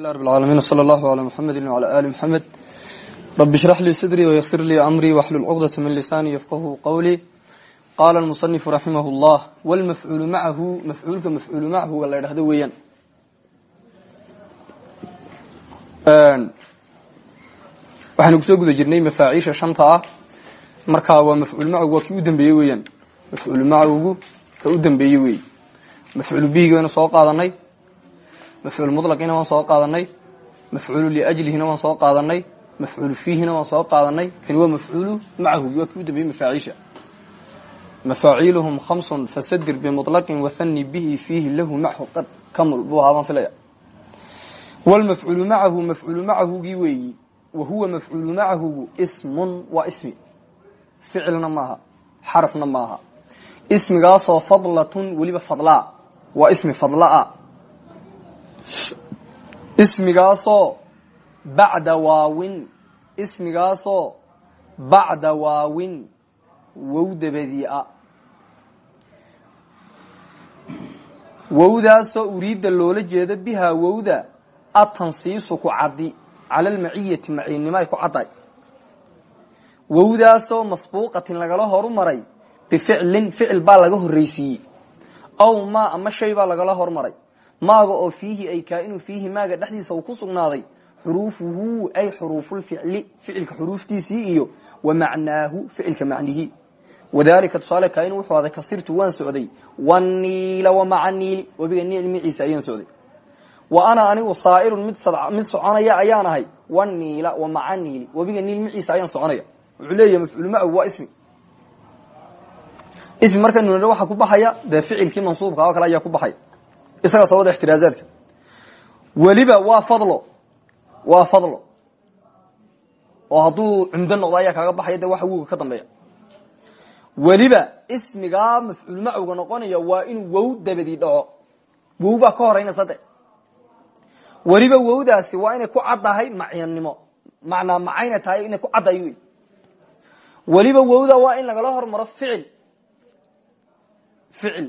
رب العالمين وصلى الله على محمد وعلى آل محمد رب اشرح لي صدري ويسر لي أمري واحلل عقدة من لساني يفقه قولي قال المصنف رحمه الله والمفعول معه مفعولك مفعول معه ولا يرهده ويان waxaanu kusoo guda jirnay mafaaciisha shanta ah markaa waa mafcuul macagu waa kii u dambeeyey weeyaan mafcuul macagu ka u dambeeyey wey mafcuul bihiga waynu soo qaadanay mafcuul mulaqina waan soo qaadanay mafcuulu liajlihina waan soo qaadanay mafcuulu fiihina waan soo qaadanay kani waa mafcuulu macahu waa kii u dambeeyey mafaaciisha mafaaciiluhum khamsun fasadir bimulaqin wathani bihi fiihi lahu machu qad kamul buu ahaa baan filaya wlmafcuulu macahu mafcuulu macahugii weeyi wa huwa mafcuulu macahugu ismun waa ismi ficilna maaha xarafna maaha ismigaasoo fadlatun weliba fadlaa waa ismi fadlaa ismigaasoo bacda waawin. Ismigaasoo bacda waawin. Wow dabadia wowdaasoo uriidda loola jeedo bihaa wowda atansiisu ku caddi. Cala almaciyati maciinnimo ay ku caddahay wowdaasoo masbuuqatin lagala horumaray. Bificlin ficil baa laga horraysiiyey. Aw maa ama shay lagala hormaray maaga oo fiihi ay kaainu fiihi maaga dhexdiisa uu ku sugnaaday xuruufuhu ay xuruufulficli ficilka xuruuftiisii iyo wa macnaahu ficilka macnihii wadalika tusaale kaainu wuxuu aday kasirtu waan socday waniila wamaca niili webiga niil miciisa ayaan socday. Wa ana anigu saairun mid soconaya ayaan ahay waniila wamaca niili webiga niil miciisa ayaan soconaya. Wuxuu leeyahay mafcuul macahu waa ismi. Ismi markaynu nidho waxaa ku baxaya dee ficilkii mansuubka oo kale ayaa ku baxaya isagaa soo wada ixtiraazaadka weliba waa fadlo waa fadlo. Oo hadduu cumdo noqdo ayaa kaaga baxaya de waxa woga ka dambeeya. Weliba ismigaa mafcuul macowga noqonaya waa inuu wow dabadii dhaco. Wow baa ka horeynaysa de weliba wowdaasi waa inay ku caddahay macyannimo macnaa macayna tahay inay ku caddahay wey weliba wowda waa in lagala hormaro ficil. Ficil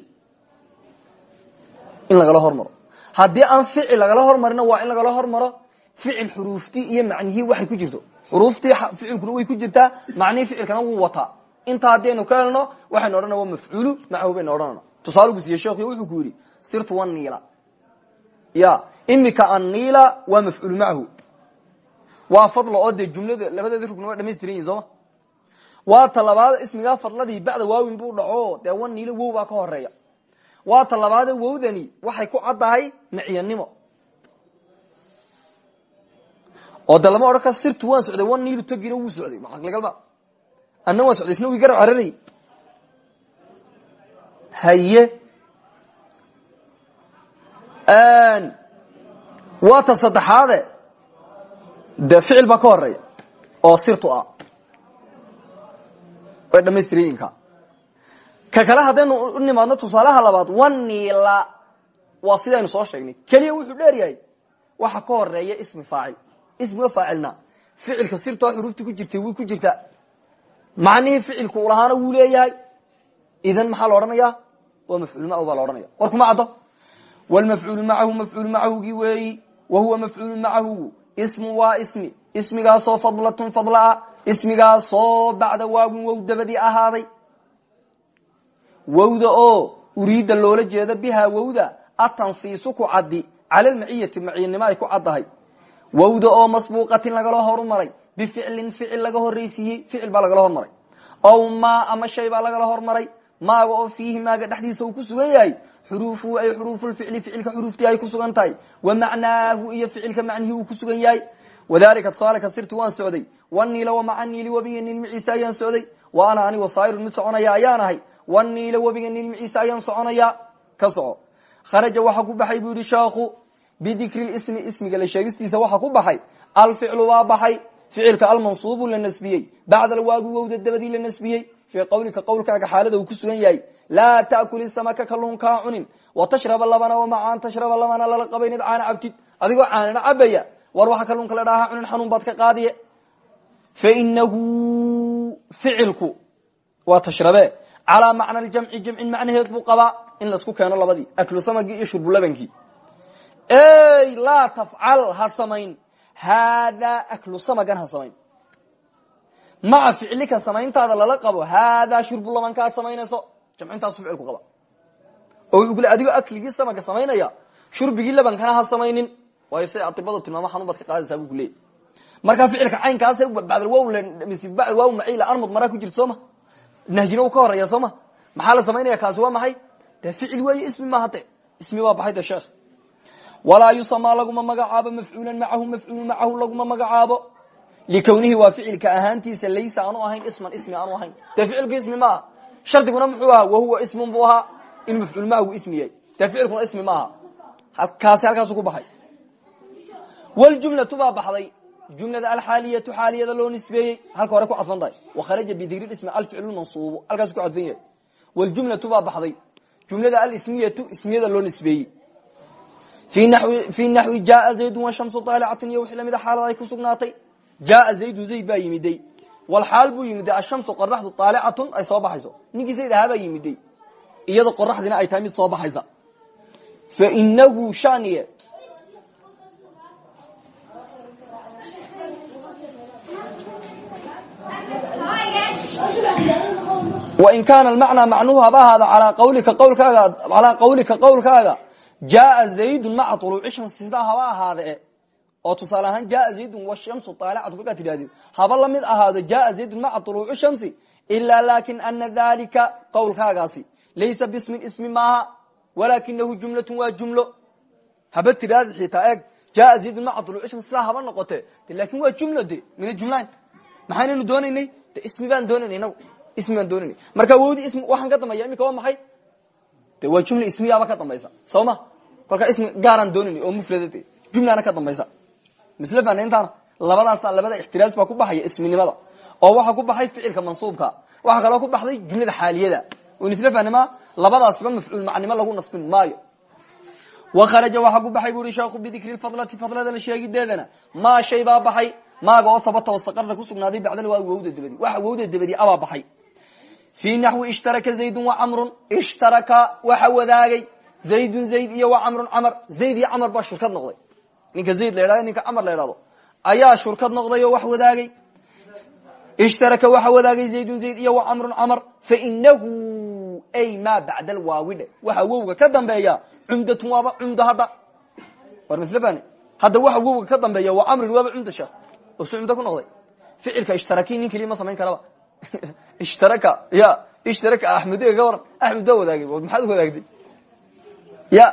in lagala hormaro. Haddii aan ficil lagala hormarina waa in lagala hormaro ficil xuruuftii iyo macnihii waxay ku jirto. Xuruuftii ficilkuna way ku jirtaa macnihii ficilkana wuu wataa. Intaa haddaynu ka helno waxaynu waa mafcuulu macahu baynu odhanana tusaale gu siiye sheekhi wuxuu ku yidhi sirtu waniila ya imika anniila waa mafcuulu macahu waa fadlo oo dee jumlada labadeeda rugna waa dhamaystiran yihiin sooma waa ta labaad ismigaa fadladii bacda waawin buu dhaco dee waniilo wow baa ka horreeya waa ta labaade wowdani waxay ku caddahay micyanimo oo de lama odhan ka sirtu waan socday wan niilu togina wuu socday. Ma caqligalba anna waan socday isna wii garab cararay haye waa ta saddexaade. Dee ficil baa ka horreeya oo sirtu ah. Way dhamaystirayinka ka kale haddaynu u nimaadno tusaalaha labaad waniila waa sidaynu soo sheegnay. Keliya wuxuu dheer yahay. Waxa ka horreeya ismi faacil. Ismiga faacilna. Ficilka sirtoo xuruuftii ku jirtay way ku jirtaa macnihii ficilku u lahaana wuu leeyahay. Idan maxaa la odhanaya waa mafcuul macahu baa la odhanaya war kuma caddo. Wlmafcuulu macahu mafcuul macahugii weeyi. Wa huwa mafcuulu macahugu ismu waa ismi. Ismigaasoo fadlatun fadlaa. Ismigaasoo bacda waawin wow dabadii ahaaday wowda oo uriidda loola jeedo bihaa wowda atansiisu ku caddi cala lmaciyati maciyanimo ay ku caddahay. Wowda oo masbuuqatin lagala horumaray bificlin ficil laga horraysiiyey ficil baa lagala hormaray. Ow maa ama shay baa lagala hormaray maaga oo fiihi maaga dhexdiisa uu ku sugan yahay xuruufuhu ay xuruufulficli ficilka xuruuftii ay ku sugan tahay wa macnaahu iyo ficilka macnihii uu ku sugan yahay. Wadalika tusaale kasirtu waan socday waniila wamaca niili webiga niil miciisa ayaan socday wa ana anigo saa'irun mid soconaya ayaan ahay waniila webiga niil miciisa ayaan soconaya ka soco. Kharaja waxa ku baxay buu yihi sheekhu bidikri lismi ismiga la sheegistiisa waxa ku baxay. Alficlu waa baxay ficilka almansuubu la nasbiyey. Bacda alwaawi wowda dabadii la nasbiyey. Fii qawlika qowlkaaga xaalada uu ku sugan yahay laa taakuli samaka kalluunkaa cunin watashraba labana wamacaan tashraba labana lala qabaynid caana cabtid adigoo caanana cabaya war waxa kalluunka la dhahaa cunin xanuun baad ka qaadiye. Fainahu ficilku waa tashrabe calaa macna ljamci jamcin macnaheed buu qabaa. In la isku keeno labadii aklu iyo shurbulabankii ey laa tafcal ha samayn. Haadaa aklu samagan ha samayn. Maca ficlika samayntaada lala qabo haadaa shurbu labanka ad samaynayso jamcintaasu ficilku qaba. Oo wuxuu kule adigoo samaga samaynaya shurbigii labankana ha samaynin. Waayo si adibadu tilmaamo xanuun baad ka qaadaysaa bu kuleeyay markaa ficilka caynkaas bacdalwaw maciila armud maraa ku nahjina uu ka horreeya sooma maxaa la samaynaya kaasi waa maxay dee ficil weeye ismi maaha de ismi waa baxay de sheekh walaa yusamaa laguma magacaabo mafcuulan macahu mafcuulu macahu laguma magacaabo likownihi waa ficilka ahaantiisa laysa aanu ahayn isman ismi aanu ahayn dee ficilku ismi maaha shardiguna muxuu ahaa wahuwa ismun buu ahaa in mafcuul macahu ismi yahay dee ficilkuna ismi maaha kaasi halkaasu ku baxay wljumlatu baa baxday jumlada alxaaliyatu xaaliyada loo nisbeeyey halka hore ku cadfan tahay wakharaja bidikri ismi alficlu mansuubu halkaasu ku cadfan yahay wljumlatu baa baxday jumlada alismiyatu ismiyada loo nisbeeyey fii naxwi jaaa zaydun washamsu aalicatun iyo wixii lamida xaalad ay ku sugnaatay jaaa zaydun zayd baa yimiday walxaal buu yimiday ashamsu qoraxdu aalicatun ay soo baxayso ninkii zayd ahaa baa yimiday iyadoo qoraxdina ay tahay soo baxaysa fainahu shaniye wain kaana almacnaa macnuhu haba ahaada calaa qawlika qawlkaaga jaaa zaydun maca uluuci shamsi sidaa haba ahaade oo tusaale ahaan jaaa zaydun washamsu aalicatu kolkaad tidhahdid haba la mid ahaado jaaa zaydun maca uluuci shamsi laakiin ana dalika qawlkaagaasi laysa bismin ismi maaha walakinahu jumlatun waa jumlo haba tidhahd xitaa eeg jaaa zaydun maca uluuci shamsi sidaa haba noqote laakiin waa jumlo de mina jumlaan maxaynaynu doonaynay de ismi baan doonayna inagu ismi baan doonayna marka wowdi ismi waxaan ka dambeeya imika waa maxay? De waa jumla ismiyaaba ka dambaysa soo ma? Ismi gaaraan doonayna oo mufrada de jumlana ka dambaysa. Misle fanayntaana labadaas labada ixtiraas baa ku baxaya isminimada oo waxaa ku baxay ficilka mansuubka. Waxaa kaloo ku baxday jumlada xaaliyada. Wn isla fahnamaa labadaasba mafcuul macnimo lagu nasbin maayo. Wakharaja waxaa ku baxay buri sheekhu bidikri fadlati fadlada la sheegideedana maa shay baa baxay? Maaga oo habata wastaqarra ku sugnaaday bacdal waa wowda dabadi waxa wowda dabadi abaa baxay fii naxwi ishtaraka zaydun wa camrun ishtaraka waxa wadaagay zaydun zayd iyo wa camrun camar zayd iyo camar baa shurkad noqday. Ninka zayd la yhahdo ninka camar la yhahdo ayaa shurkad noqday oo wax wadaagay. Ishtaraka waxa wadaagay zaydun zayd iyo wa camrun camar fainahu ay maa bacda alwaawidhe waxa wowga ka dambeeya cumdatun waaba cumdo hadda. War fani hadda waxa wowga ka dambeeya wa camrin waaba cumda ishtaraka. Ya ishtaraka axmediga ka waran. Axmed baa wadaagay maxaad wadaagtay? Ya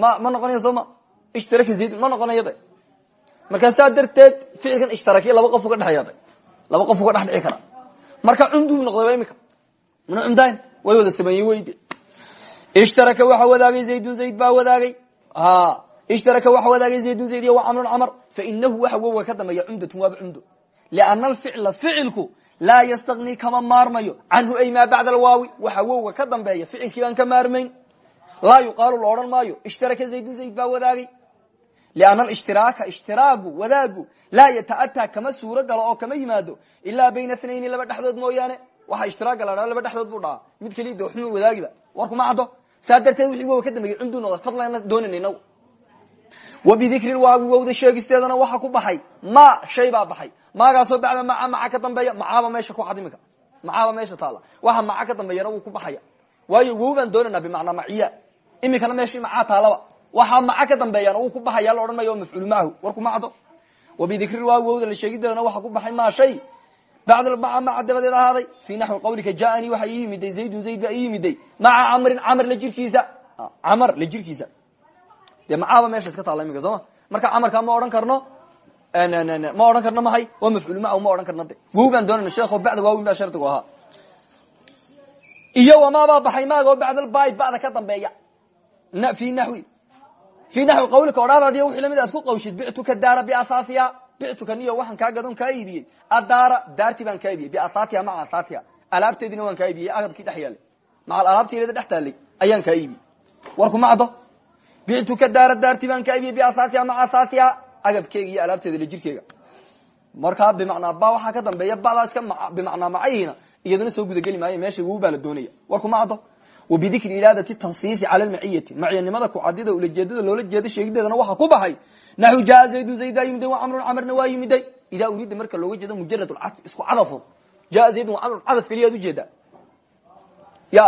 ma ma noqonaya soo ma? Ishtaraka zaydun ma noqonayo de. Markaa saa darteed ficilkan ishtaraki laba qof uga dhexeeya de. Laba qof uga dhex dhici kara. Marka cumduu noqday imika. Mana cumdayn way wada sameeyey weyde ishtaraka waxa wadaagay zaydun zayd baa wadaagay. Ishtaraka waxa wadaagay zaydun zayd iyo wa camrun camr fainahu waxa wowga ka dambeeya cumdatun waaba cumdo liana alficla ficilku laa yastagni kama maarmayo. Canhu ay maa bacda alwaawi waxa wowga ka dambeeya ficilkii baan ka maarmayn. Laa yuqaalu la odhan maayo ishtaraka zaydun zayd baa wadaagay. Lianna alishtiraka ishtiraagu wadaagu laa yata'ataa kama suuro galo oo kama yimaado ilaa bayna thnayni laba dhexdood mooyaane. Waxa ishtiraaga la dhaa laba dhexdood buu dhahaa. Mid keliya de waxma wadaagiba warkuma caddo. Saa darteed wixii wowa ka dambeeyey cumduu noqda fadlana doonayna inagu wa bidikri waawi wowda sheegisteedana waxa ku baxay. Ma shay baa baxay. Maagaasoo bacda maca maca ka dambeeya macaaba meesha ku cad imika macaaba meesha taala. Waxa maca ka dambeeyana wuu ku baxaya. Waayo wow baan doonaynaa bimacnaa maciya. Imikana meeshii macaa taalaba. Waxaa maca ka dambeeyana wuu ku baxaya la odhan mayo mafcuul macahu warkuma caddo wa bidikri waawi wowda la sheegideedana waxa ku baxay ma shay. Bacd maca maca dabadeed ahaaday. Fii naxwi qawlika jaanii waxaa ii yimiday zaydun zayd baa ii yimiday jirkiisa. Jirkiisa dee macaaba meesha iska taalla imika sooma marka camarkaa ma odhan karno? Ma odhan karno mahay waa mafcuul macahu ma odhan karno de wow baan doonayna sheekho bacda waawin baa shardigu ahaa. Iyo wamaabaa baxay maaga oo bacdalbaay ba'da ka dambeeya. Fi nawi fii naxwi qawlika odhaadaadiy wixii la mid aad ku qawshid bictuka daara biahaatiha bictuka niyo waxaan kaa gadon kaa iibiyey. Adaara daartii baan kaa iibiyey. Biahaatiha maca ahaatiha alaabteediina waan kaa iibiyey agabkii dhex alaabteeda dhex taallay ayaan kaa iibiyey. Warkuma caddo bictuka daara daartii baan kaa iibiyey biahaatiha maca ahaatiha agabkeega iyo alaabteeda la jirkeega markaa bimacnaa ba waxaa ka dambeeya badaa iska bimacnaa macayihiina iyaduna soo gudageli maayo meesha wow baa la doonaya. Warkuma caddo wa bidikri iraadati tansiisi cala lmaciyati maciyanimada kucadida ulajeedada loola jeeda sheegideedana waxaa ku baxay. Naxu jaa zaydun zaydaa yimiday wa camrun camarna waa yimiday idaa uriida marka looga jeedo mujarad lcadfi isku cadafun jaa zaydun wa camrun cadaf keliyaad u jeedaa ya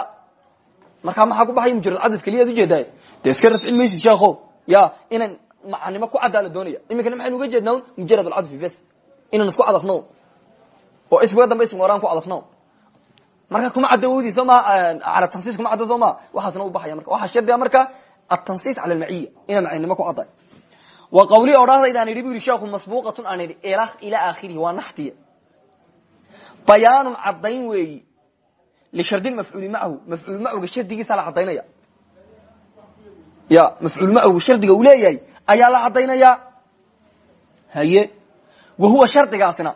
markaa maxaa ku baxay? Mujarad cadaf keliyaad u jeedaa dee iska rafcin maysid sheekho ya inaan macanimo ku caddaa la doonaya. Iminkana maxaynu uga jeednaa un? Mujarad lcadfi bes inaan isku cadafno oo ismiga dambe ismiga horaan ku cadafno marka kuma cadda wodi soo maa ala tansiis kuma cadda soo maa waxaasna u baxaya marka. Waxaa shardiga marka atansiis cala almaciya inaa macaynimo ku cadday wa qawli odhahdaydan idhi bu yidhi sheekhu masbuuqatun aan idhi ilaa aakhirihi waa naxtiya bayaanun caddayn weeyi. Lishardi mafcuuli macahu mafcuul macuga shardigiisa la caddaynaya ya mafcuul macuga shardiga uu leeyahay ayaa la caddaynaya. Haye wa huwa shardigaasina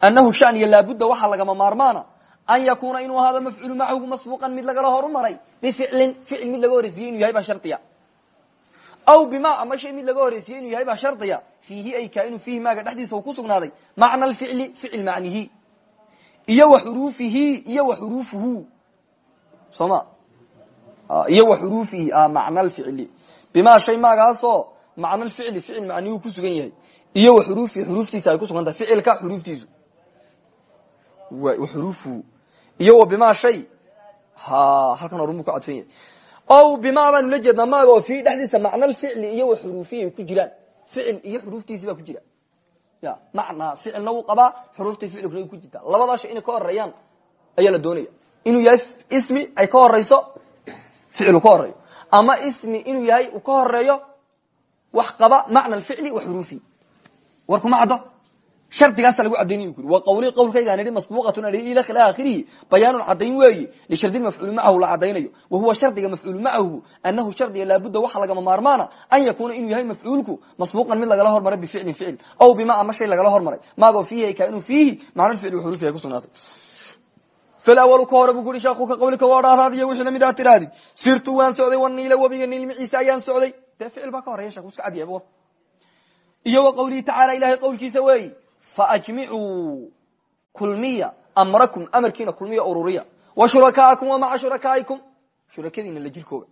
annahu shan iyo laabudda waxaa lagama maarmaana an yakuna inuu ahaado mafcuul macahu masbuuqan mid lagala horumaray bificlin ficil mid laga horeysiye inuu yahay baa shardiya. Aw bima ama shay mid laga horeysiye inuu yahay baa shardiya. Fiihi ay kaainu fiihi maaga dhexdiisa uu ku sugnaaday macna alficli ficil macnihi. Iyo wa xuruufihi iyo wa xuruufuhu soo ma iyo wa xuruufihi macna alficli bima shay maagaasoo macna alficli ficil macnihuu ku sugan yahay. Iyo wa xuruufihi xuruuftiisa ay ku sugan tahay ficilka xuruuftiisu xuruufuhu iyo wa bima shay ha halkan horun bu ku cadfan yahay. O bima baanu la jeednaa maaga oo fi dhexdiisa macna alficli iyo wa xuruufihi ay ku jiraan. Ficil iyo xuruuftiisi ku jira. Ya macnaa ficilna wuu qabaa xuruuftii ficilkuna way ku jirtaa. Labadaa shay inay ka horeeyaan ayaa la doonaya inuu yahay ismi ay ka horeyso ficil ka horeeyo ama ismi inuu yahay uu ka horeeyo wax qaba macna alficli wa xuruufihi war kuma caddo. Shardigaasa lagu cadaynay ku wa qawli qawlkaygaan idhi masbuuqatun adhi ila khila aakhirihi bayaanun cadayn weeyi lishardi mafcuul macahu la cadaynayo wa huwa shardiga mafcuul macahu anahu shardiga laabudda waxa lagama maarmaana an yakuuna inuu yahay mafcuulku masbuuqan mid lagala hormaray bificlin ficil. Aw bima ama shay lagala hormaray. Maagoo fiihi ficli ku sugnaatay falawalu ka hore buu kuhi sheekhu ka qawlika waa dhaaraadiyo wixii la mid aad tirahdid sirtu waan socday waniila webiga niilmiciisa ayaan socday dee ficil baa ka horeya sheekhu iska cadiya war iyo wa qawlihi tacaala ilahay qawlkiisa weeyi faajmicuu kulmiya amrakum amarkiina kulmiya ururiya wa shurakaakum wa maca shurakaa'ikum shurakadiina la jirkooga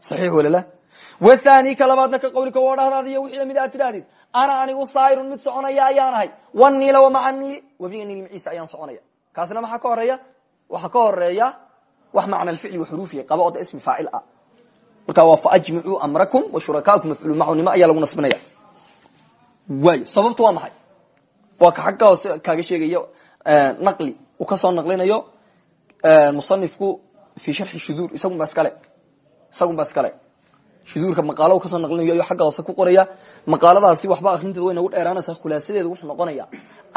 saxiix walala wathani ka labaadna ka qawlika waa dhahdaadiyo wixii la mid aad tidhahdid ana anigu saa'irun mid soconaya ayaan ahay waniila wa maca niili webiga niil maciisa ayaan soconaya kaasna maxaa ka horreeya? Waxaa ka horreeya wax macna alficli wa xuruufiya qaba oo da ismi faacil ah. Marka waa faajmicuu amrakum wa shurakaakum mafcuulu macunimo ayaa lagu nasbinaya waay sababtu waa maxay? Waa ka xagga hoose kaaga sheegayo naqli. Uu ka soo naqlinayo musanifku fi sharxi shuduur isagun ba iskale isagun ba iskale shuduurka maqaalo ka soo naqlinayo ayuu xagga hoose ku qoraya maqaaladaasi waxba akrinteeda way nagu dheeraanaysaa khulaasadeedu wuxuu noqonaya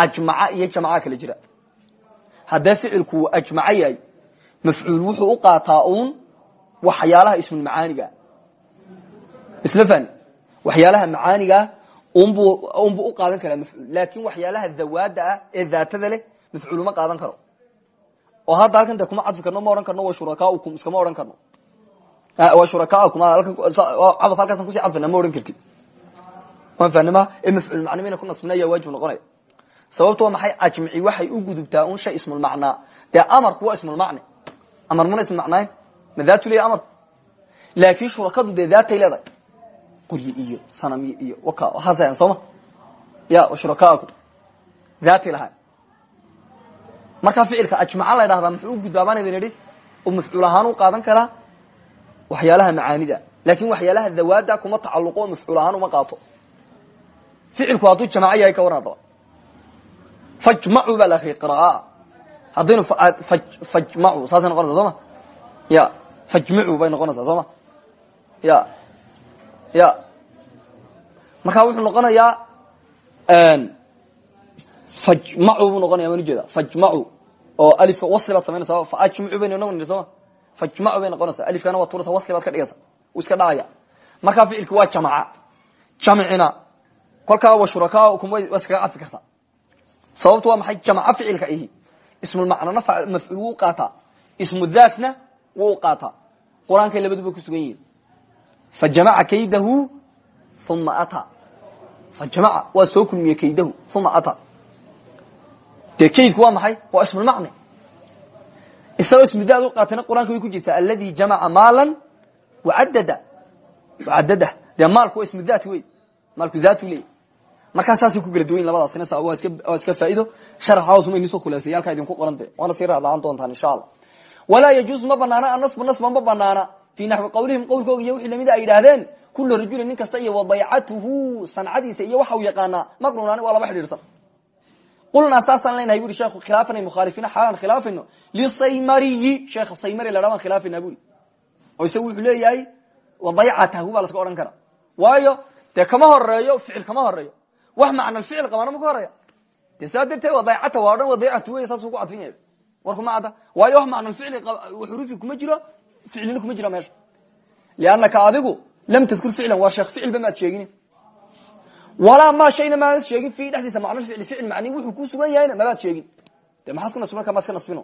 ajmaca iyo jamca kala jira haddee ficilku uu ajmaco yahay mafcuul wuxuu u qaataa uun waxyaalaha ismulmacaaniga isla fani waxyaalaha macaanigaa unbu unbu u qaadan karaa mafcuul. Laakin waxyaalaha dawaada ah ee daatada leh mafcuul uma qaadan karo. Oo hadda halkan de kuma cadfi karno ma odhan karno wa shurakaaukum iskama odhan karno. Wa shurakaakum cadaf halkaasan ku sii cadfana ma odhan kartid. Waan fahnima ee mafcuul macnimina ku nasbina ayaa waajib noqonaya sababto waa maxay ajmici waxay u gudubtaa un shay ismulmacnaa dee amarku waa ismulmacne amar muna ismulmacnayn ma daatu leeya amarku laakin shurakadu dee daatay leedahay. Quryi iyo sanamyo iyo waxaasayan sooma ya shurakaakum daatay lahaan markaa ficilka ajmaca la ydhahdaa muxuu u gudbaa baan idin idhi oo mafcuul ahaan u qaadan karaa waxyaalaha macaanida. Laakin waxyaalaha dawaada kuma tacaluqo mafcuul ahaan uma qaato. Ficilku hadduu jamaco yahay ka waran adaba fajmacuu baa la akriyay qiraaa haddaynu fajmacuu saasay noqonaysaa soo ma ya fajmicuu bay noqonaysaa soo ma ya ya. Markaa wuxuu noqonayaa fajmacu buu noqonaya waan ujeeda fajmacu oo alifka wasli baad samaynaysa faajmicu baynu inagu nidhi sooma? Fajmacu bay noqonaysaa. Alifkana waad turaysa wasli baad ka dhigaysa wuu iska dhacaya markaa ficilki waa jamca jamcina kolkaa wa shurakaakum waa iskaga cadfi kartaa sababtu waa maxay? Jamca ficilka ihi ismulmacnana mafcuul wuu qaataa ismu daatna wuu qaataa qur'aankay labaduba ku sugan yihiin fajamaca kaydahu uma ataa fajamaca waa soo kulmiye kaydahu uma ataa dee kaydku waa maxay? Waa ismulmacne isagoo ismidaad u qaatayna qur'aanka way ku jirtaa aladi jamaca maalan wacaddada wacadada dee maalku waa ismidaat wey maalku daatu leeyahy markaa saasay ku kala duwan labadaasina iska waa iska faa'ido sharaxa hoos ma inisoo khulaasay halkaa idinku qoran de waana sii raadhacan doontaan insha allah. Walaa yajuusu ma banaana annasbu nasba ma banaana fii naxwi qawlihim qowlkooga iyo wixii lamida ay yidhaahdeen kula rajulin nin kasta iyo wadaycatuhu sancadiisa iyo waxa uu yaqaanaa maqrunaani waa laba xidhiidhsan qulnaa saasaan leynahay buri sheekhu khilaafana mukhaalifiina xaalaan khilaafayno. Lisaymariyi sheekha saymari la dhaban khilaafayna buri. Oo isagu wuxuu leeyahay wadaycatahu baa laska odhan karaa. Waayo dee kama horeeyo ficil kama horeeyo wax macna ficil qabana ma ka horeya de saa darteed waa o dhan wadaycatu wey saasuu ku cadfin yahay warku ma cadda waayo wax macna ficil xuruufi kuma jiro ficilina kuma jira meesha. Liannaka adigu lam tadkur ficlan waa sheekh ficilba maad sheegin walaa ma shayna maad sheegin fi dhexdiisa macno ficli ficil macni wuxuu ku sugan yahayna mabaad sheegin. De maxaad ku nasbi marka ma iska nasbino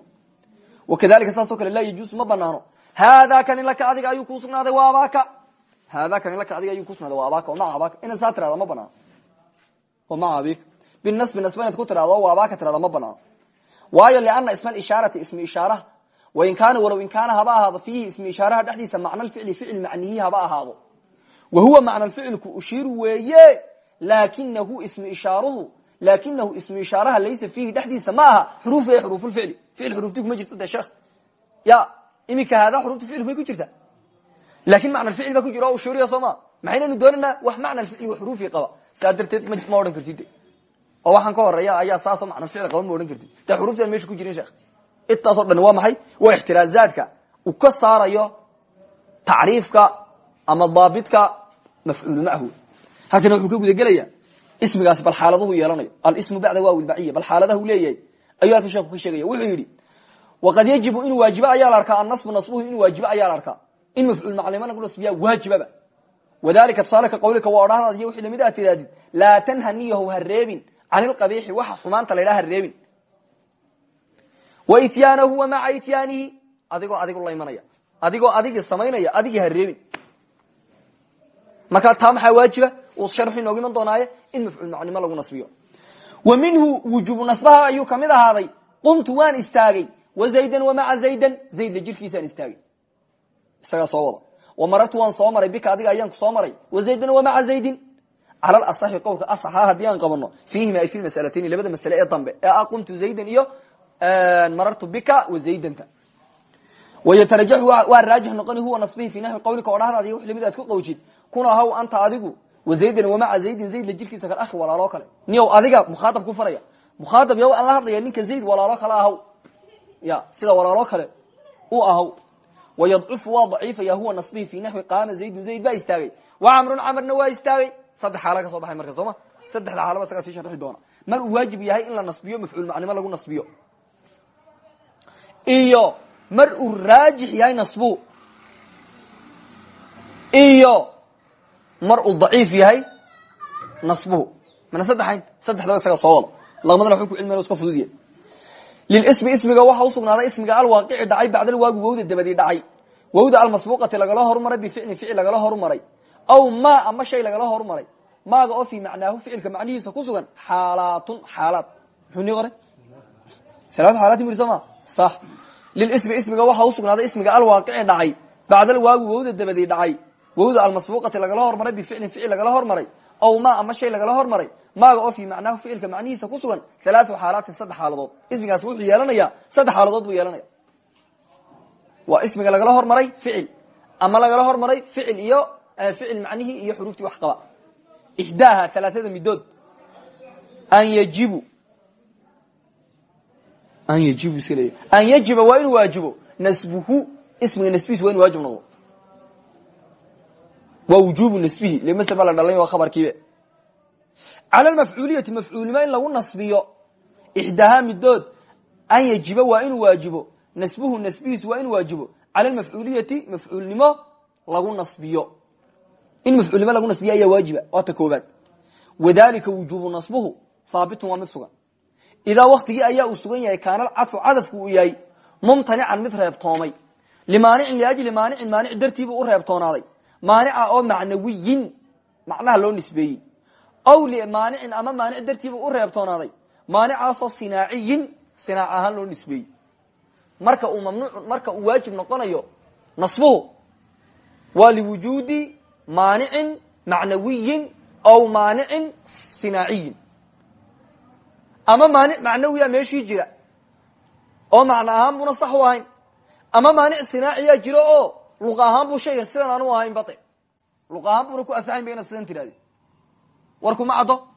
wakadalika saasoo kale laa yajuusu ma banaano hada kani laka adiga ayuu kuu sugnaaday waa abaaka hada kani laka adiga ayuu kusugnaaday waa abaaka o maca abaaka inaad saa tirahda ma banaano o maca abika binasbi nasba inaad ku tirahdo waa abaaka tirahda ma banaano waayo liana isma ishaarati ismi ishaaraha wain kaana walow in kaana haba ahaado fiihi ismi ishaaraha dhexdiisa macna ficli ficil macniyi haba ahaado. Wa huwa macna ficilku ushiiru weeye lakinahu ismi ishaaruhu lakinahu ismi ishaaraha laysa fiihi dhexdiisa ma aha xuruuf wey xuruufulficli ficil xuruufti kuma jirto de sheekh. Ya iminka haadaa xuruufta ficilku may ku jirta. Lakin macna ficil baa ku jira o ushuuriya soo ma. Maxaynaynu doonaynaa wax macna ficli xuruufi qaba saa darteed ma odhan kartid. Oo waxaan ka horreeya ayaa saasoo macna ficil qaba ma odhan kartid. De xuruuftaan meesha ku jirin sheekh? Intaasoo dhan waa maxay? Waa ixtiraazaadka uu ka saarayo tacriifka ama daabidka mafcuulu machu halkana wuxuu ka gudagelaya ismigaasi bal xaaladuhu yeelanayo. Alismu bacda waaw lbaciya bal xaaladahu leeyahay. Ayuu halkan sheeku ka sheegaya. Wuxuu yidhi waqad yajibu inuu waajibo ayaa la arkaa annasbu nasbuhu inuu waajibo ayaa la arkaa. In mafcuul maclima lagu nasbiya waajibaba wadalika tusaale ka qawlika waa odhahdaad iyo wixii la mid aad tirahdid laa tanhaniyahu ha reebin can ilqabiixi waxa xumaanta la ydhaha ha reebin wa ityaanahu wa maca ityaanihi adigoo adigu la imanaya adigoo adigii samaynaya adigii ha reebin markaa taa maxaa waajiba uu sharxu inoogu iman doonaaye in mafcuul macnimo lagu nasbiyo wa minhu wujubu nasbaha ayuu ka mid ahaaday qumtu waan istaagay wa zaydan wa marartu waan soo maray bika adiga ayaan ku soo maray. Wa zaydan wa maca zaydin? Cala lasaxi qowlka asaxa haddii aan qabano fiihima ay fi lmasalatayni labada masale ee dambe ee ah qumtu zaydan iyo marartu bika wa zaydanta. Wayatarajaxu waa raajix noqoni huwa nasbihi fi naxwi qawlika odhahdaad iyo wix la mid aad ku qawjid kuna haw anta adigu wa zaydan wamaca zaydin zayd la jirkiisa kal ahi walaalo kale. Niyow adiga mukhaatab ku faraya. Mukhaatab yow aan la hadlaya ninka zayd walaalo kale ahaw. Ya sida walaalo kale u ahaw wayadcufu waa daciifaya huwa nasbihi fi naxwi qaama zaydun zayd baa istaagay wa camrun camarna waa istaagay saddex xaala ka soo baxay marka sooma saddexda xaalaba isagaa sii sharxi doona mar uu waajib yahay in la nasbiyo mafcuul macnimo lagu nasbiyo iyo mar uu raajix yahay nasbu iyo mar uu daciif yahay nasbuhu mana saddexayn saddexdaba isaga soo wada lilismi ismiga waxa usugnaaday ismiga alwaaqici dhacay bacdal waagu wawda dabadii dhacay. Wawda almasbuuqati lagala horumaray bificlin ficil lagala horumaray aw ma ama shay lagala horumaray maaga oo fi macnaahu ficilka macnihiisa ku sugan xaalaatun xaalaad. Muxuu nii qoray? Alaatu xaalaati muri soo ma sax lilismi ismiga waxa usugnaaday ismiga alwaaqici dhacay. Bacdal waagu wawda dabadii dhacay wawda almasbuuqati lagala hormaray bificlin ficil lagala hormaray aw ma ama shay lagala hormaray. Maaga oo fi macnaahu ficilka macnihiisa ku sugan alaatu xaalaatin saddex xaaladood ismigaasi wuxuu yeelanaya saddex xaaladood buu yeelanaya. Waa ismiga lagala hormaray ficil ama lagala hormaray ficil iyo ficil macnihii iyo xuruuftii wax qaba. Ixdaaha alaaada midood. An yajibu. An yajibu iska leeya an yajiba waa inuu waajibo. Nasbuhu ismiga nasbihiis waa inu waajib noqdo waa wujubu nasbihi lmasder baa la dhalay waa khabarkiibe. Cala lmafcuuliyati mafcuulnimo in lagu nasbiyo ixdaaha midood an yajiba waa inuu waajibo. Nasbuhu nasbihiis waa inuu waajibo. Cala lmafcuuliyati mafcuulnimo lagu nasbiyo. In mafcuulnimo lagu nasbiyo ayaa waajiba. Waa ta koobaad. Wadalika wujubu nasbuhu. Haabitun waa mid sugan. Idaa waktigii ayaa uu sugan yahay kaana cadfu cadafku uu yahay mumtanican mid reebtoomay. Limaanicin maanica oo macnawiyin macnaha loo nisbeeyey. Aw limaanicin ama maanic dartiibuu u reebtoonaaday. Maanicaasoo sinaaciyin sinaac ahaan loo nisbeeyey. Marka uu mamnuuc marka uu waajib noqonayo nasbuhu waa liwujuudi maanicin macnawiyin aw maanicin sinaaciyin. Ama maanic macnawiya meeshii jira oo macno ahaan buna sax u ahayn. Ama maanic sinaaciyaa jiro oo luq ahaan buu shaygan sidan aanu ahayn bade luq ku asaxayn ba sidan tirahdi war kuma caddo.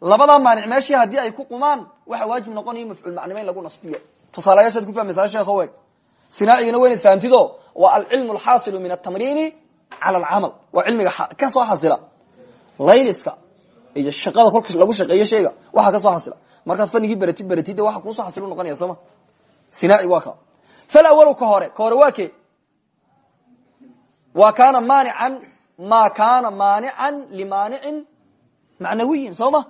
Labadaa maanic meeshii haddii ay ku qumaan waxa waajib noqonaya mafcuul macnimo in lagu nasbiyo. Tusaalayaashaad ku fahmaysaa sheekho weg sinaacigina wa inaad fahamtido waa alcilmu alxaasilu min atamriini cala alcamal. Waa cilmiga ka soo xasila. Layliska iyo shaqada kolka lagu shaqeeyo shayga waxaa ka soo xasila. Markaad fanigii beratid de waxa kuusoo xasil noqonaya sooma sinaaci waa ka. Falawalu ka hore ka hore waa waa kaana maanican ma kaana maanican limaanicin macnawiyin soo ma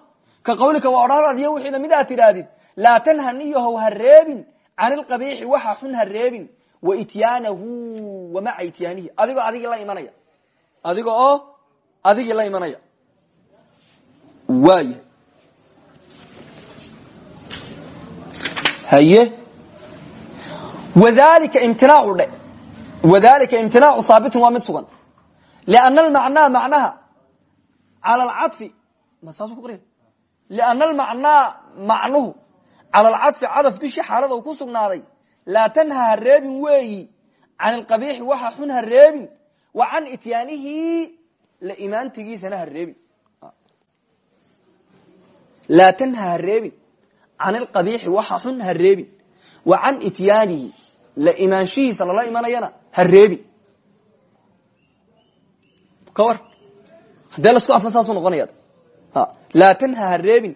ka qawlika waa odhahdaadiyo wixii la mid aad tidhaahdid laa tanhaniyahow ha reebin can ilqabiixi waxa xun ha reebin wa ityaanahu wa maca ityaanihi. Adigoo adigii la imanaya. Adiga oo adigii la imanaya. Waaya haye. Wadalika imtinaacu wadalika imtinaacu haabitun waa mid sugan liana almacnaa macnaha cala alcadfi ma saasu ku qoriya liana almacnaa macnuhu cala alcadfi cadaf dushii xaalada uu ku sugnaaday laa tanha ha reebin weeyi can ilqabiixi waxa xun ha reebin wa can ityaanihi la imaantigiisana ha reebin laa tanha ha reebin can ilqabiixi waxa xun ha reebin wa can ityaanihi la imaanshihiisa lala imanayana ha reebin ka war haddee lasku adfa saasuu noqonaya laa tanha ha reebin.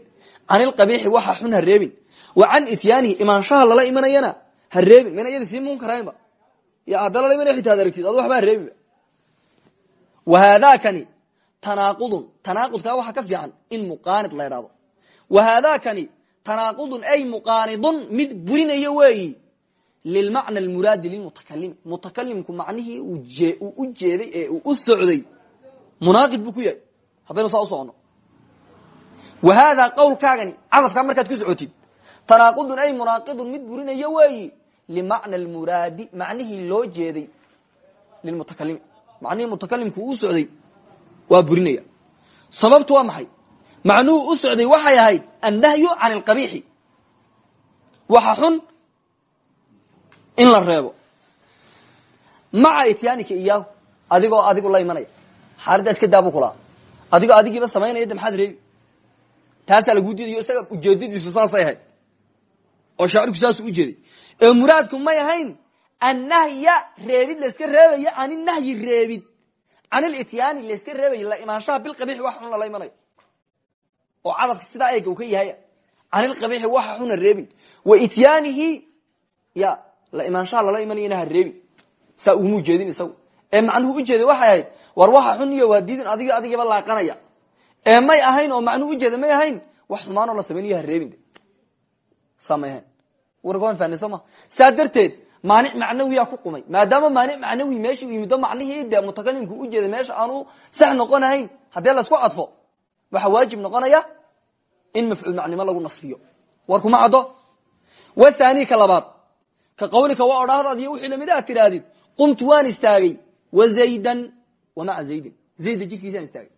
Can ilqabiixi waxa xun ha reebin. Wa can ityaanihi imaanshaha lala imanayana ha reebin. Mayna iyada sii munkaraynba ya hadda lala imanaya xitaa ad aragtid adu waxba ha reebinba wa haadakani tanaaqudun tanaaqudkaa waxaa ka fiican in muqaanid la idhahdo wa haadakani tanaaqudun ay muqaanidun mid burinayo weeyi lilmacna almuraadi lilmutakalimi mutakalimku macnihii uu u jeeday ee uu u socday. munaaqid buu ku yahay haddaynu saa u socono wa haadaa qawlkaagani cadafkaa markaad ku socotid tanaaqudun ay munaaqidun mid burinayo weeyi limacna almuraadi macnihii loo jeeday lilmutakalimi macnihii mutakalimku u socday waa burinaya in la reebo. Maca ityaanika iyaahu adigoo adigu la imanaya. Xaaladdaa iska daabu kulaa. Adigoo adigiiba samaynaya de maxaad reebi? Taasaa lagu diidayo isaga ujeedadiisu saasay ahayd. Oo shaacirku saasuu ujeeday ee muraadku may ahayn annahya reebid layska reebayo can inahyi reebid. Can ilityaani layska reebayo la imaanshaha bilqabiixi wax xun lala imanayo oo cadafka sidaa eega uu ka yahay. Can ilqabiixi waxa xuna reebin. Wa ityaanihi ya la imaanshaha lala imanayana ha reebin saa uguma ujeedin isagu. Ee macnuhu ujeeday waxay ahayd war waxa xun iyo waa diidin adig adigiiba laaqanaya. Ee may ahayn oo macnuhu ujeeda may ahayn wax xumaanoo la samaynayo ha reebin saa may ahayn. Warkaan fahnay soo ma? Saa ku qumay. Maadaama maanic macnawi meesha u yimido macnihii dee mutakalimku ujeeda meesha aanu sax noqonahayn haddee laysku cadfo waxaa waajib noqonaya in mafcuul macnimo lagu nasbiyo war kuma caddo? Wathani ka labaad ka qawlika waa odhaahdaad iyo wixii la mid aad tidhaahdid qumtu waan istaagay wa zaydan wa maca zaydin. Zayda jirkiisaan istaagay.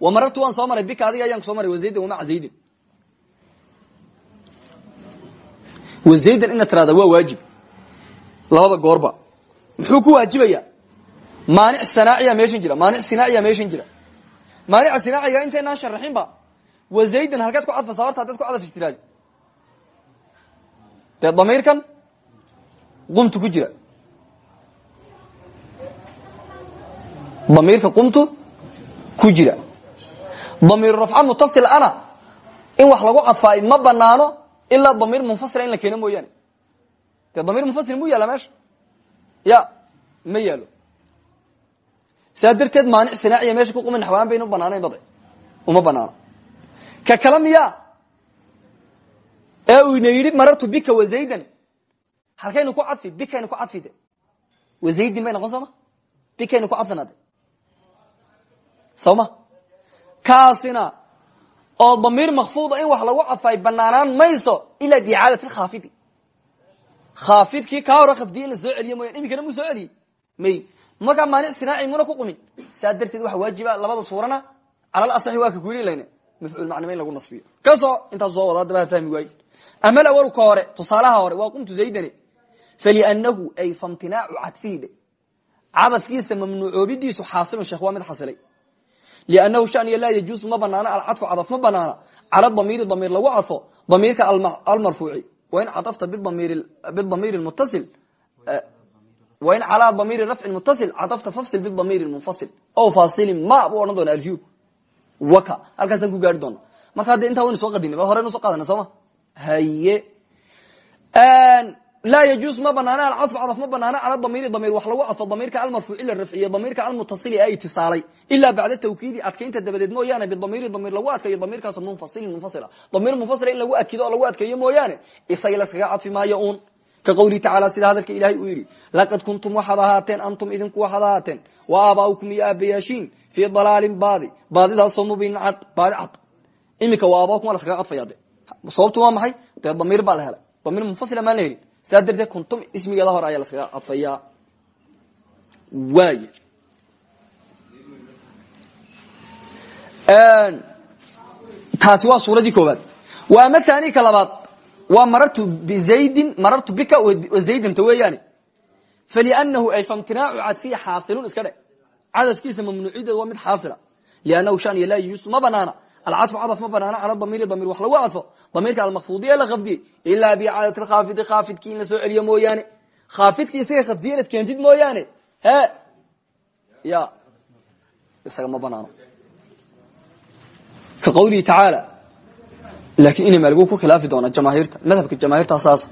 Wa marartu waan soo maray bika adiga ayaan ku soo maray wa zaydan wa maca zaydin. Wa zaydan inaad tirahda waa waajib. Labada goorba. Muxuu ku waajibaya? Maanic sanaaciya meeshan jira maanic sinaaciya meeshan jira. Maanica sinaaciga intaynaan sharaxinba wa zaydan halkeed ku cadfasa horta hadaad ku cadaf istiraadi dee damiirkan qumtu ku jira. Damiirka qumtu ku jira. Damiiru rafca mutasil ana in wax lagu cadfaay ma banaano ilaa damiir munfasila in la keeno mooyaane. Dee damiir munfasil mu yaalla meesha? Ya ma yaalo. Sidaa darteed maanic sinaaciya meesha ku quma naxwaan banaanayn bada uma banaano ka ee uu ina yidhi marartu bika wa zaydan. Halkaynu ku cadfi bikaynu ku cadfi de wa zaydin bay noqon sooma bikaynu ku cadfina de soma kaasina oo damiir makfuuda in wax lagu cadfay banaanaan mayso ilaa biicaadati lkhaafidi. Khaafidkii kaa hore khafdiye in la soo celiye mooyan iminkana mu soo celiyey may. Markaa maanic sinaaci muna ku qumin. Saa darteed waxa waajiba labada suurana calal asaxi waa ka kuyilayna mafcuul macnima in lagu nasbiyo. Kasoo intaas soo wada adaba fahmi waaye ama awalu ka hore tusaalaha hore waa qumtu zaydane falinahu ay famtinaacu cadfihi dhe cadafkiisa mamnuucoobidiisu xaasilun sheekh waa mid xasilay. Liannahu shaniya laa yajuusu ma banaana alcadfu cadaf ma banaana. Cala damiiri damiir lagu cadfo damiirka almarfuuci wain cadafta bidamiiri mutasil wain calaa damiiri rafcin mutasil cadafta fafsil bidamiiri munfasil. O fasilin ma buu odhan doona alfiyu waka halkaasaan ku gaari doona marka hadde intaa waynu soo qadinay ba horeynu soo qaadana sooma haye. Laa yajuus ma banaana alcadfu cadaf ma banaana cala damiiri damiir wax lagu cadfo damiirka almarfuuci la rafciye damiirka almutasili ee itisaalay ilaa bacda tawkiidi adkaynta dabadeed mooyaane bidamiiri damiir lagu adkayo damiirkaas munfasilin munfasila. Damiir munfasila in lagu akido oo lagu adkeeyo mooyaane isaga laskaga cadfi maayo uun. Ka qawlihi tacaala sida hadalka ilahay uu yidhi laqad kuntum waxaad antum idinku waxaad ahaateen wa aabaaukum iyo aabayaashiin fii dalaalin baadi baadidaasoo mubiin cad baadi cad. Iminka wa aabaukum waa laskaga cadfaya de sababtu waa maxay? Dee damiir baa la helay. Damiir munfasila maan la helin. Saa darteed kuntum ismigeeda hore ayaa laskaga cadfayaa waay taasi waa suuradii koowaad. Wa ama thani ka labaad. Waa marartu bizaydin marartu bika zaydanta weeyaane falinahu ay famtinaacu cadfiya xaasilun iska dhe cadafkiisa mamnuucideed waa mid xaasila. Liannahu shaniya laa yuusu ma banaana alcadfu cadaf ma banaana cala damiiri damiir wax lagu cadfo damiirka almakfuudi ee la khafdiyey ilaa bicaadati lkhaafidi khaafidkii in la soo celiyo mooyaane khaafidkii isaga khafdiye inaad keentid mooyaane he ya isaga ma banaano ka qawlihi tacaala laakiin ina maaligu ku khilaafi doona jamaahiirta madhabka jamaahiirta saas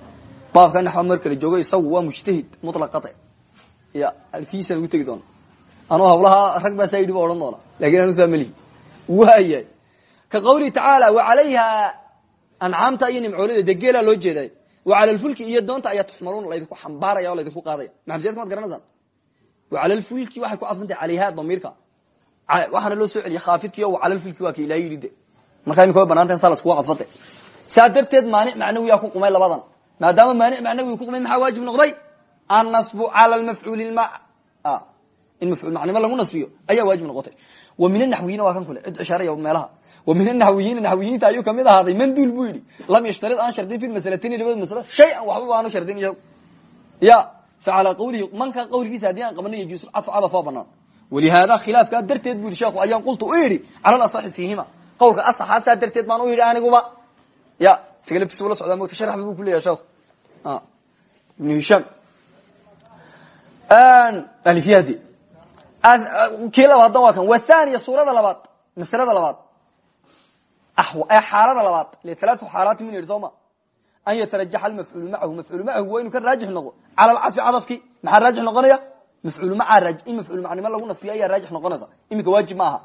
baabka naxwa mar kale joogo isagu waa mujtahid mutlaqate ya alkiisa lagu tegi doona anuu hawlaha rag baa saa yidhi ba odhan doona laakiin anu saa melihi waayahay ka qawlihi tacaala wa calayha ancaamta iyo nimcoolada dee geelaa loo jeeday. Wa cala lfulki iyo doonta ayaa tuxmaluuna laydinku xambaaraya o laydinku qaadaya maxamsiyadka maad garanaysaan wa cala lfulki waxay ku cadfantay calayha damiirka. Waxaana loo soo celiya khaafidkiyo wa cala lfulki waa ka ilahay yidhi de. Markaa imika way bananta in saa laskuga cadfante saa darteed maanic macnawiyaa ku qumay labadan. Maadaama maanic macnawi ku qumay maxaa waajib noqday? Annasbu cala lmafcuuli ma in mafcuul macnimo lagu nasbiyo ayaa waajib noqotay. Wa min anaxwiyiina waa kan kule cid ishaaraya meelaha min anaxwiyiina naxwiyiinta ayuu ka mid ahaaday manduul buu yidhi. Lam yashtarid aan shardin fi masalatayn labada masalo shay-an waxbaba aanu shardin iyago ya fa calaa qawlihi manka qawlkiisa haddii aan qabana yajuusu cadfu cadaf oo banaan. Walihaada khilaafkaa darteed bu yidhi sheekhu ayaan qultu u yidhi cala lasaxi fiihima. Qawlka asaxaa saa darteed baan u yidhi aniguba. Ya isaga laftiisa ula socdaa mota sharxba buu kuleyahay sheekhu ibnu hishaam alifyadi kii labaadna waa kan. Wathaniya suurada labaad masalada labaad xaalada labaad lialaatu xaalaati min sooma an yatarajaxa almafcuulu macahu mafcuulu macahu waa inuu ka raajix noqdo cala alcadfi cadafki maxaa raajix noqonaya mafcuul maca in mafcuul macnimo lagu nasbiyo ayaa raajix noqonaysa iminka waajib ma aha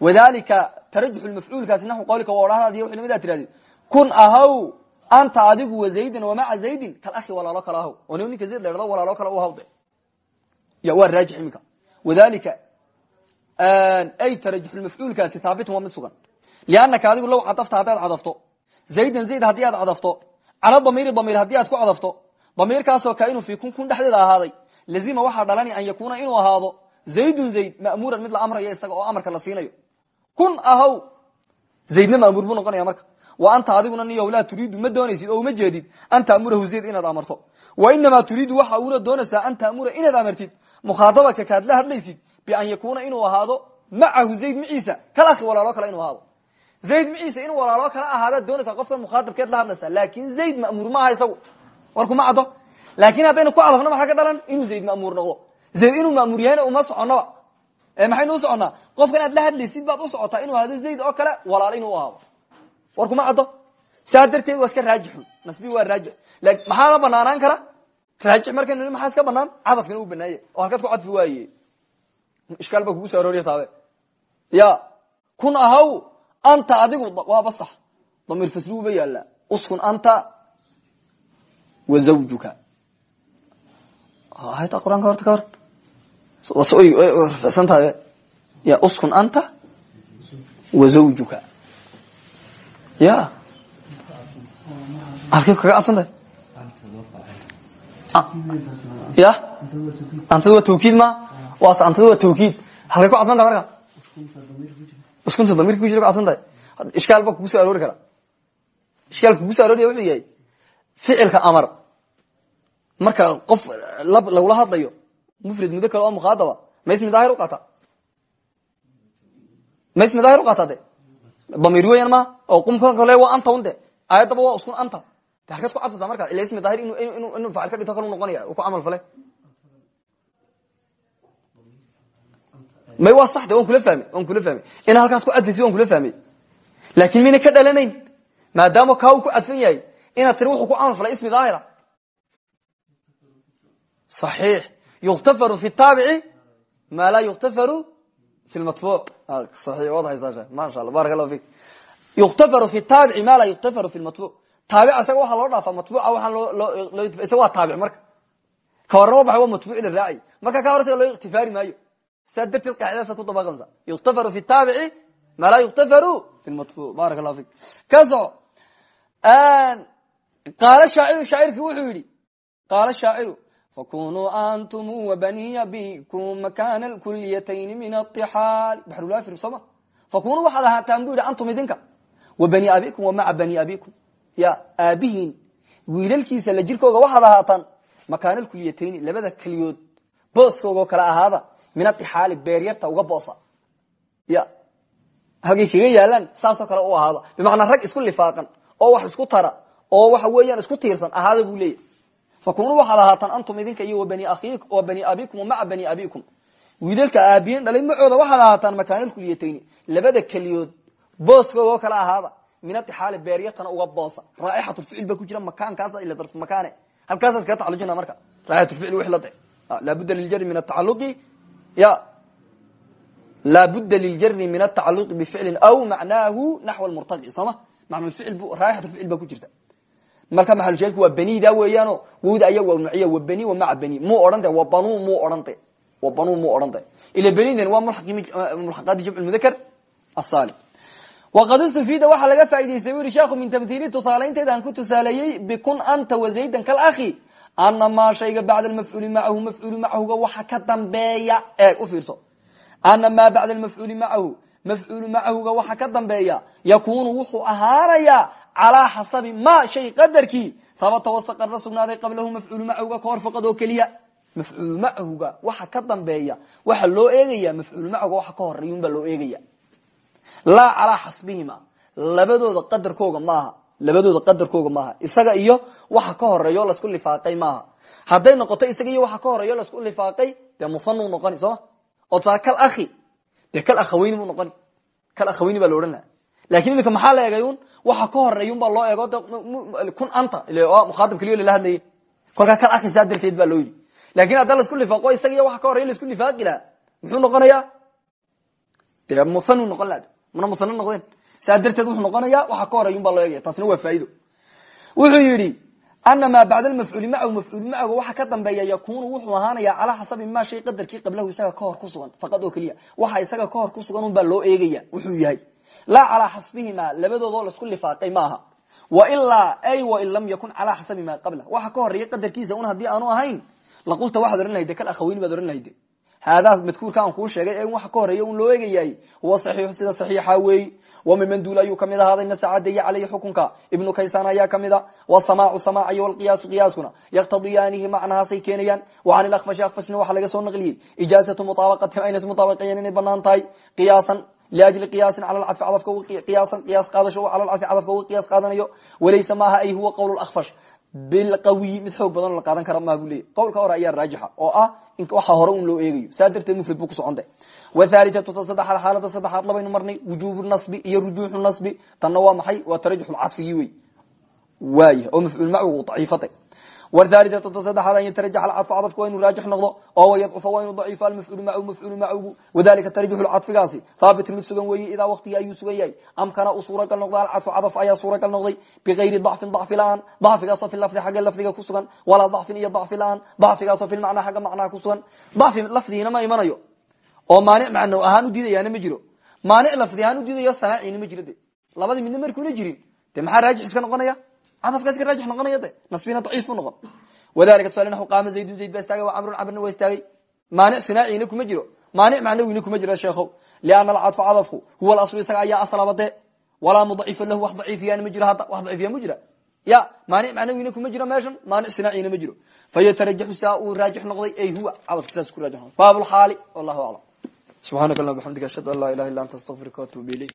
wadalika tarajux mafcuulkaasi naxu qawlika waa odhahdaadiy w nimidaa tirahdid kun ahaw anta adigu wa zaydin wamaca zaydin kal ahi walaalo kale ahaw oo ninka zayd la dhado walaalo kale u hawde ya waa raajix iminka wadalika ay tarajixulmafcuulkaasi haabitun waa mid sugan liannaka adigu low cadafta haddaad cadafto zaydan zayd haddii aad cadafto cala damiiri damiir haddii aad ku cadafto damiirkaasoo kainuu fii kun kun dhexdeeda ahaaday lazima waxaa dhalani an yakuuna inuu ahaado zaydun zayd ma'muuran mid la amrayo isaga oo amarka la siinayo kun ahaw zaydna ma'muur buu noqonaya marka wa anta adiguna niyow laa turiidu ma doonaysid oo uma jeedid an ta'murahu zayd inaad amarto wa inamaa turiidu waxa uuna doonaysaa an ta'mura inaad amartid mukhaadabaka kaad la hadlaysid bian yakuuna inuu ahaado macahu zayd maciisa kal akhi walaalo kale inuu ahaado zayd maciisa inuu walaalo kala ahaadaad doonaysaa qofkan mukhaadabkeed la hadlaysaa laakin zayd ma'muur maaha isagu. Warkuma caddo. Laakin haddaynu ku cadafno maxaa ka dhalan inuu zayd ma'muur noqdo. Zayd inuu ma'muur yahayna uma soconaba. Maxaynu u soconnaa qofkan aad la hadlaysid baad u socotaa inuu ahado zayd oo kale walaalo inuu ahaado. Warkuma caddo. Saa darteed waa iska raajixun nasbi waa raajix maxaa la banaanaan kara raajix markaynu maxaa iska banaan cadafkana uu banaaye oo halkaad ku cadfi waaye ishkaal baa kugu soo arooriya taabe. Ya anta adigu waaba sax. Damiir faslugu ba yaallaa. Uskun anta wa zawjuka. Hayta qur'aanka horta ka hor. Rafsan tahay ya uskun anta wa zawjuka. Ya. Halkay kaga cadsan tahay ya. Antadu waa tawkiid ma? Waas antadu waa tawkiid. Halkay ku cadfan tahay marka uskunta damirka ku jira ku cadfan tahay. Ishkaal ba kugu soo aroori kara. Ishkaalka kugu soo arooriya wuxuu yahay ficilka amar. Marka qof lagula hadlayo mufrad muddo kale oo mukhaadaba ma ismi daahir uqaata ma ismi daahir uqaata de? Damiir weyan ma? Oo qumka kale waa anta un de ayaddaba waa uskun anta. De halkaad ku cadfaysaa marka ila ismi daahir inuu facil ka dhinto kale u noqonaya ku camal fale may waa sax de wan kula fahmay wan kula fahmay ina halkaas ku cadfaysi wan kula fahmay laakin mayna ka dhalanayn maadaama kaa uu ku cadfan yahay inaad tiri wuxuu ku camal falay ismi daahira. صaxiix yuktafaru fi taabici ma laa yuktafaru fi lmatbuc ai waad haysaa masha alla barak allahu fik yuktafaru fi taabici ma laa yuktafaru fi lmatbuc taabica isaga waxaa loo dhaafaa matbuca waxaan loo isaga waa taabic marka. Ka horaba baxay waa matbuci la raacay marka ka hor isaga loo iktifaari maayo saa darteed qaacidadaasa ku dabaqansa yuktafaru fi taabici ma laa yuktafaru fi lmatbuc barak allahu fik ka soco qaala shaaciru shaacirkii wuxuu yidhi qaala shaaciru fakunuu antum wabaniya bikum makana lkulyatayn min atixaali baxrulafir sooma fakunuu waxaad ahaataan bu yidhi antum idinka wa bani abikum wa maca bani abikum ya aabihiin wiilalkiisa la jirkooga waxaad ahaataan makaana lkulyatayni labada keliyood booskooga oo kale ahaada min atixaali beeryarta uga boosa. Ya. Halkay kaga yaalaan saasoo kale u ahaada bimacnaa rag isku lifaaqan oo wax isku tara oo waxa weeyaan isku tiirsan ahaada buu leeyahy fakunuu waxaad ahaataan antum idinka iyo wa bani abikum maca bani abikum wiilalka aabiyin dhalay macooda waxaad ahaataan makaanalkulyatayni labada keliyood booskooga oo kale ahaada min atixaali beeryartana uga boosa. Raaixatulficil ba ku jira makaankaasa ila darf makaane. Halkaasa iskaga tacalujina marka. Raaixatulficil wix la de laabudda liljari min atacaluqi ya laabudda liljari min atacaluqi bificlin aw macnaahu naxw lmurtaci sooma manficil raaixatulficil ba ku jirta marka maxalushaadku waa benida weeyaano wowda aya waa nuciya wa beni wa maca beni muu odhan de wa banu muu odhan de wa banu muu odhan de ila benidan waa mulxaqaadi jamc mudakar asalim waqad istufida waxaa laga faa'idaystay bu sheekhu min tamhiili tusaalaynteeda aan ku tusaaleeyey bikun anta wa zaydan kalakhi ana maa shayga bacda mafcuuli macahu mafcuulu macahuga waxa ka dambeeya eeg u fiirso ana maa bacda mafcuuli macahu mafcuulu macahuga waxa ka dambeeya yakunu wuxuu ahaanayaa calaa xasabi ma shay qadarkii habata wasaqarna sugnaaday qablahu mafcuulu macahuga kahor faqad oo keliya mafcuulu macahuga waxa ka dambeeya waxa loo eegaya mafcuulu macahuga waxa ka horeeyunbaa loo eegaya laa calaa xasbihima labadooda qadarkooga maaha labadooda qadarkooga maaha. Isaga iyo waxa ka horeeyo lasku lifaaqay maaha. Hadday noqoto isaga iyo waxa ka horeeyo lasku lifaaqay dee muhanu noqoni sooma oo taa kal ahi dee kal akhaweyni buu noqoni kal akhaweyni baa la odhan laha laakiin maxaa la eegay waxa ka horeeyun baa loo eego kun anta. Mukhaatab keliyo lala hadlayay. Kolkaa kal ahi saa baa loo yidhi. Lakin hadda lasku lifaaqo isaga iyo waxa ka horeeyo lasku lifaaqi laha muxuu noqonayaa? Dee muhanu noqon mana muhano noqdeen saa darteed wuxuu noqonaya waxa ka horeeyun baa loo eegaya taasna waa faa'ido wuxuu yidhi ana maa bacda mafcuuli macahu mafcuul macahu waxa ka dambeeya yakunu wuxuu ahaanaya calaa xasabi ma shay qadarkii qablahu isaga kahor ku sugan faqad oo keliya. Waxa isaga kahor ku sugan un baa loo eegaya wuxuu yahay. Laa calaa xasbihima labadoodoo lasku lifaaqay maaha. Wailaa ay wain lam yakun calaa xasabi ma qabla. Waxa ka horreeya qadarkiisa un haddii aanu ahayn laqulta waxaad ohan lahayde kal akhaweyni baad ohan lahayde haadaas madkuurka aan kuu sheegay ee waxa ka horreeya un loo eegayaay huwa saxiixu sida saxiixa weey. Wamiman duul ayuu ka mid ahaaday nasacadeeye caleyhi xukunka. Ibnu kaysan ayaa kamida wasamaacu samaac iyo walqiyaasu qiyaaskuna yaqtadiyaanihi macnahaasay keenayaan. Wa can ilakfashi akfashna waxaa laga soo naqliyey. Ijaazatu mutaabaqatihim aynas mutaabaqayan inay bannaan tahay. Qiyaasan liajli qiyaasin cala lcadfi cadafka qiyaasan qiyaas qaadasho cala lcadfi cadafka uga qiyaas qaadanayo. Walaysa maaha ay huwa qowl lakfash bilqawiyi mid xoog badan la qaadan kara maha buu leeyay qowlka hore ayaa raajixa oo ah waxa hore un loo eegayo saa darteed mufrad buu ku soconta wathalitatu ta saddexaad xaalada saddexaad labaynu marnay wujubu nasbi iyo rujuuxu nasbi tanna waa maxay waa tarajixulcadfigii wey waaya oo mafcuul macigu daciifatay wthalitatu ta saddexaad an yatarajax alcadfu cadafka waa inuu raajix noqdo oo wayadcufa waa inuu daciifo almafcuulu macahu mafcuulu macahu wadalika tarajixu lcadfigaasi haabitun mid sugan weeye idaa waqtigii ayuu sugan yahay amkana uu suuragal noqda alcadfu cadaf ayaa suuragal noqday bigayri dacfin dacfi la'aan dacfigaasoo fi lafdi xagga lafdiga ku sugan walaa dacfin iyo dacfi la'aan dacfigaasoo fi lmacnaa xagga macnaha ku sugan dacfi lafdigiina ma imanayo oo maanic macno ahaan u diidayaana ma jiro maanic lafdi ahaan u diidayo sanaaciina ma jiro de labadii midna markuuna jirin de maxaa raajix iska noqonaya cadafkaas ka raajix noqonaya de nasbina daciif bu noqon. Wadalika tusaale naxu qaama zaydun zayd baa istaagay wa camrun camrna waa istaagay. Maanic sinaacina kuma jiro. Maanic macnawina kuma jiro sheekhow. Liana alcadfa cadafku huwa alaslu isaga ayaa aslaba de. Walaa mudacifa lahu wax daciifiyaan ma jiro hadda wax daciifiya ma jira. Ya maanic macnawina kuma jiro meeshan maanic sinaacina ma jiro. Fayatarajaxu saa uu raajix noqday ay huwa cadafka saas ku raajix noqday baab lxaali wallahu aclam subxaanaka allahuma bxamdika ashhadu an laa ilaha illa anta astaqfiruka waatuubu ilayk